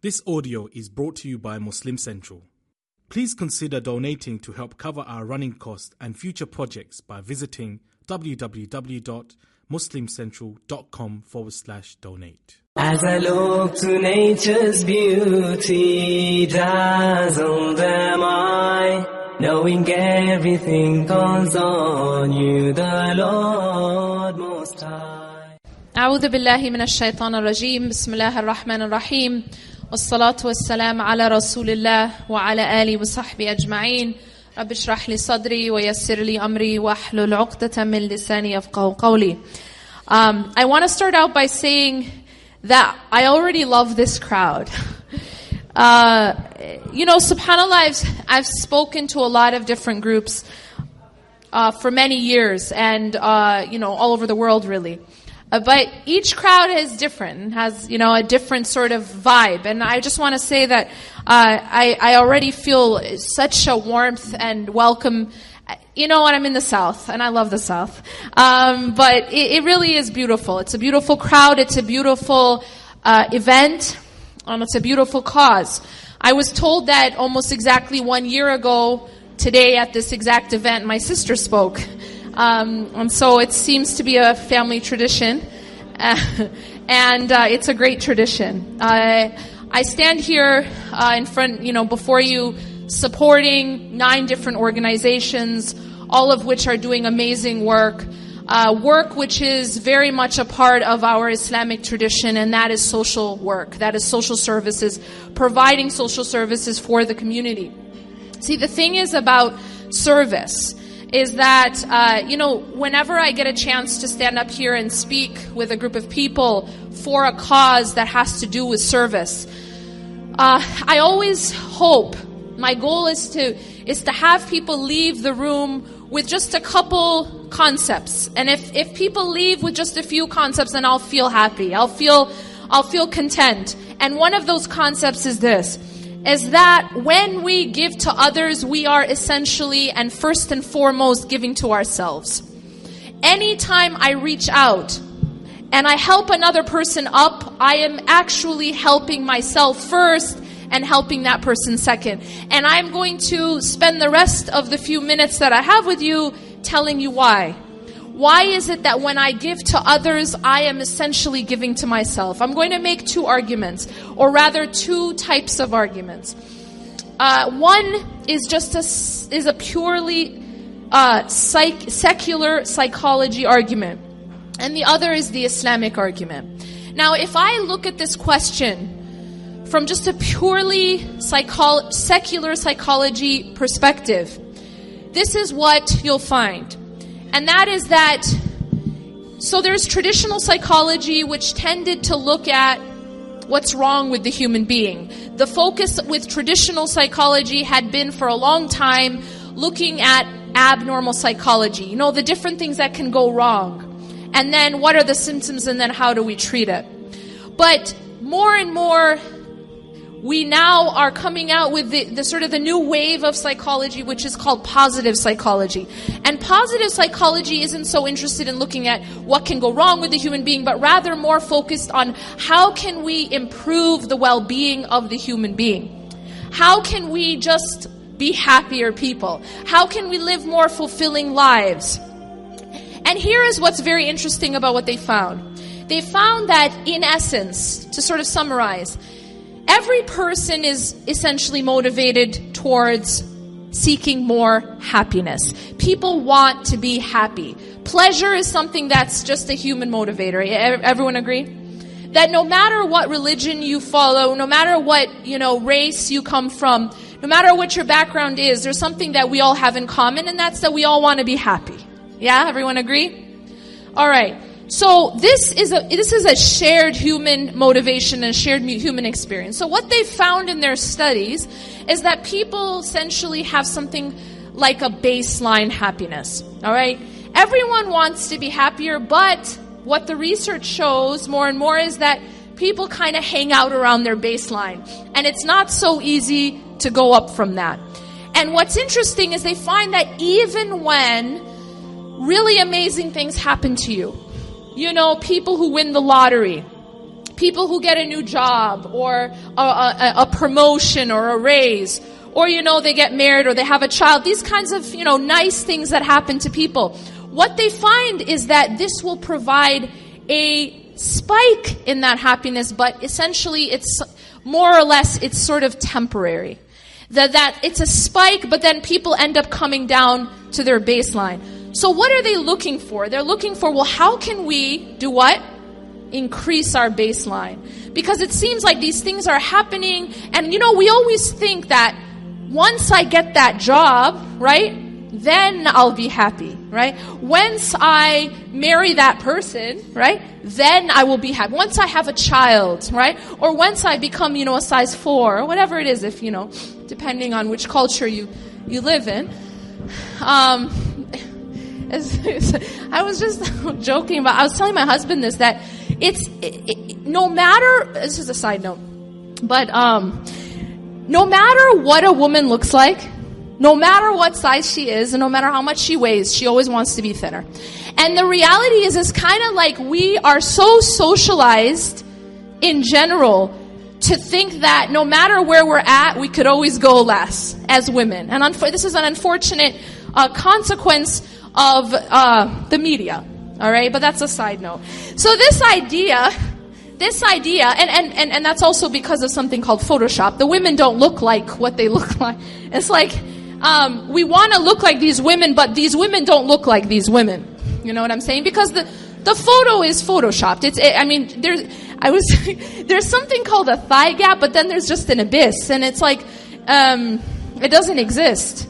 This audio is brought to you by Muslim Central. Please consider donating to help cover our running costs and future projects by visiting www.muslimcentral.com forward slash donate. As I look to nature's beauty, dazzled am I, knowing everything calls on you, the Lord Most High. أعوذ بالله من الشيطان الرجيم بسم الله الرحمن الرحيم والصلاة والسلام على رسول الله وعلى آله وصحبه أجمعين رب اشرح لي صدري ويسر لي أمري واحلل عقدة من لساني يفقه قولي um, I want to start out by saying that I already love this crowd. Uh, you know, subhanAllah, I've, I've spoken to a lot of different groups uh, for many years and, uh, you know, all over the world really. Uh, but each crowd is different, has, you know, a different sort of vibe. And I just want to say that uh, I, I already feel such a warmth and welcome. You know what? I'm in the South, and I love the South. Um, but it, it really is beautiful. It's a beautiful crowd. It's a beautiful uh, event. It's a beautiful cause. I was told that almost exactly one year ago today at this exact event, my sister spoke. Um, and so it seems to be a family tradition. and uh, it's a great tradition. I stand here uh, in front, you know, before you, supporting nine different organizations, all of which are doing amazing work. Uh, work which is very much a part of our Islamic tradition, and that is social work. That is social services, providing social services for the community. See, the thing is about service is that, uh, you know, whenever I get a chance to stand up here and speak with a group of people for a cause that has to do with service, uh, I always hope, my goal is to, is to have people leave the room with just a couple concepts. And if, if people leave with just a few concepts, then I'll feel happy. I'll feel, I'll feel content. And one of those concepts is this is that when we give to others, we are essentially and first and foremost giving to ourselves. Anytime I reach out and I help another person up, I am actually helping myself first and helping that person second. And I'm going to spend the rest of the few minutes that I have with you telling you why. Why is it that when I give to others, I am essentially giving to myself? I'm going to make two arguments, or rather, two types of arguments. Uh, one is just a is a purely uh, psych, secular psychology argument, and the other is the Islamic argument. Now, if I look at this question from just a purely psycho- secular psychology perspective, this is what you'll find. And that is that, so there's traditional psychology which tended to look at what's wrong with the human being. The focus with traditional psychology had been for a long time looking at abnormal psychology. You know, the different things that can go wrong. And then what are the symptoms and then how do we treat it? But more and more we now are coming out with the, the, sort of the new wave of psychology, which is called positive psychology. And positive psychology isn't so interested in looking at what can go wrong with the human being, but rather more focused on how can we improve the well-being of the human being? How can we just be happier people? How can we live more fulfilling lives? And here is what's very interesting about what they found. They found that in essence, to sort of summarize, every person is essentially motivated towards seeking more happiness. People want to be happy. Pleasure is something that's just a human motivator. Everyone agree? That no matter what religion you follow, no matter what, you know, race you come from, no matter what your background is, there's something that we all have in common and that's that we all want to be happy. Yeah, everyone agree? Alright. So this is a this is a shared human motivation and shared human experience. So what they found in their studies is that people essentially have something like a baseline happiness. All right? Everyone wants to be happier, but what the research shows more and more is that people kind of hang out around their baseline. And it's not so easy to go up from that. And what's interesting is they find that even when really amazing things happen to you, you know, people who win the lottery, People who get a new job or a, a, a promotion or a raise. Or you know they get married or they have a child. These kinds of you know nice things that happen to people. What they find is that this will provide a spike in that happiness but essentially it's more or less it's sort of temporary. That that it's a spike but then people end up coming down to their baseline so what are they looking for they're looking for well how can we do what increase our baseline because it seems like these things are happening and you know we always think that once I get that job, right, then I'll be happy, right? Once I marry that person, right, then I will be happy. Once I have a child, right, or once I become, you know, a size four, or whatever it is, if, you know, depending on which culture you, you live in. Um, I was just joking about, I was telling my husband this, that it's, it, it, no matter, this is a side note, but, um, no matter what a woman looks like, no matter what size she is, and no matter how much she weighs, she always wants to be thinner. And the reality is, it's kind of like we are so socialized in general to think that no matter where we're at, we could always go less as women. And this is an unfortunate uh, consequence of uh, the media. All right, but that's a side note. So this idea this idea, and, and, and, and that's also because of something called Photoshop. The women don't look like what they look like. It's like, um, we want to look like these women, but these women don't look like these women. You know what I'm saying? Because the, the photo is photoshopped. It's, it, I mean, there's, I was, there's something called a thigh gap, but then there's just an abyss, and it's like, um, it doesn't exist.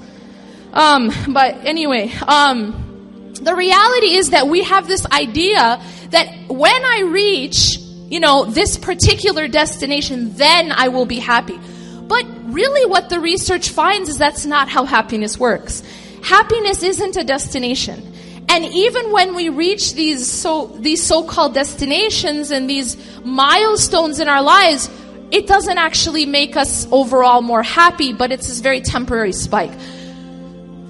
Um, but anyway, um, the reality is that we have this idea that when I reach you know, this particular destination, then I will be happy. But really what the research finds is that's not how happiness works. Happiness isn't a destination. And even when we reach these so these so-called destinations and these milestones in our lives, it doesn't actually make us overall more happy, but it's this very temporary spike.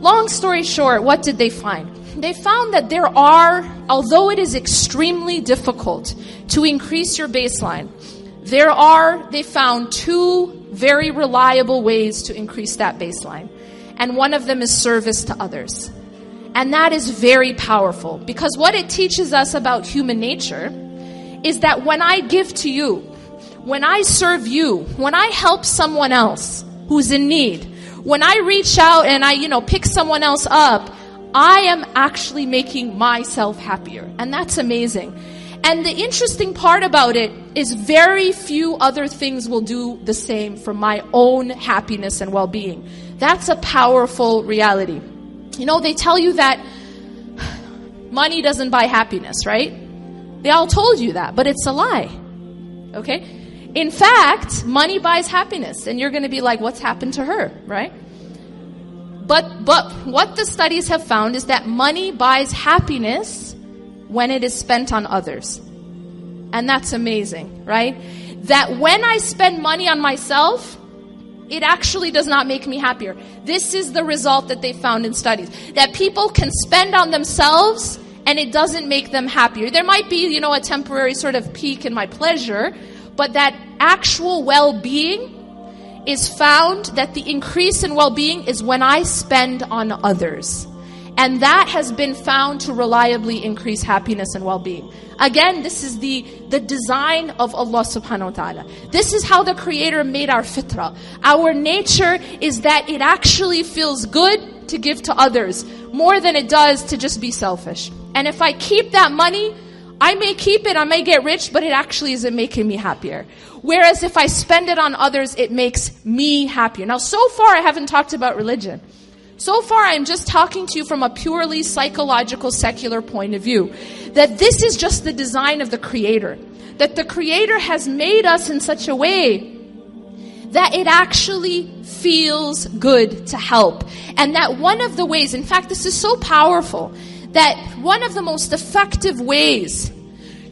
Long story short, what did they find? they found that there are, although it is extremely difficult to increase your baseline, there are, they found two very reliable ways to increase that baseline. And one of them is service to others. And that is very powerful because what it teaches us about human nature is that when I give to you, when I serve you, when I help someone else who's in need, when I reach out and I, you know, pick someone else up, I am actually making myself happier. And that's amazing. And the interesting part about it is very few other things will do the same for my own happiness and well-being. That's a powerful reality. You know, they tell you that money doesn't buy happiness, right? They all told you that, but it's a lie. Okay? In fact, money buys happiness, and you're going to be like, what's happened to her, right? But, but what the studies have found is that money buys happiness when it is spent on others. And that's amazing, right? That when I spend money on myself, it actually does not make me happier. This is the result that they found in studies. That people can spend on themselves and it doesn't make them happier. There might be, you know, a temporary sort of peak in my pleasure, but that actual well-being is found that the increase in well-being is when I spend on others. And that has been found to reliably increase happiness and well-being. Again, this is the, the design of Allah subhanahu wa ta'ala. This is how the creator made our fitrah. Our nature is that it actually feels good to give to others more than it does to just be selfish. And if I keep that money, I may keep it, I may get rich, but it actually isn't making me happier. Whereas if I spend it on others, it makes me happier. Now, so far I haven't talked about religion. So far I'm just talking to you from a purely psychological, secular point of view. That this is just the design of the Creator. That the Creator has made us in such a way that it actually feels good to help. And that one of the ways, in fact, this is so powerful, that one of the most effective ways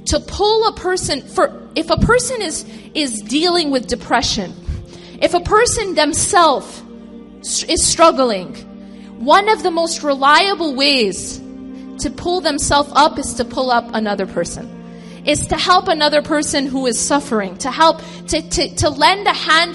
to pull a person for if a person is is dealing with depression if a person themselves is struggling one of the most reliable ways to pull themselves up is to pull up another person. Is to help another person who is suffering, to help, to, to, to lend a hand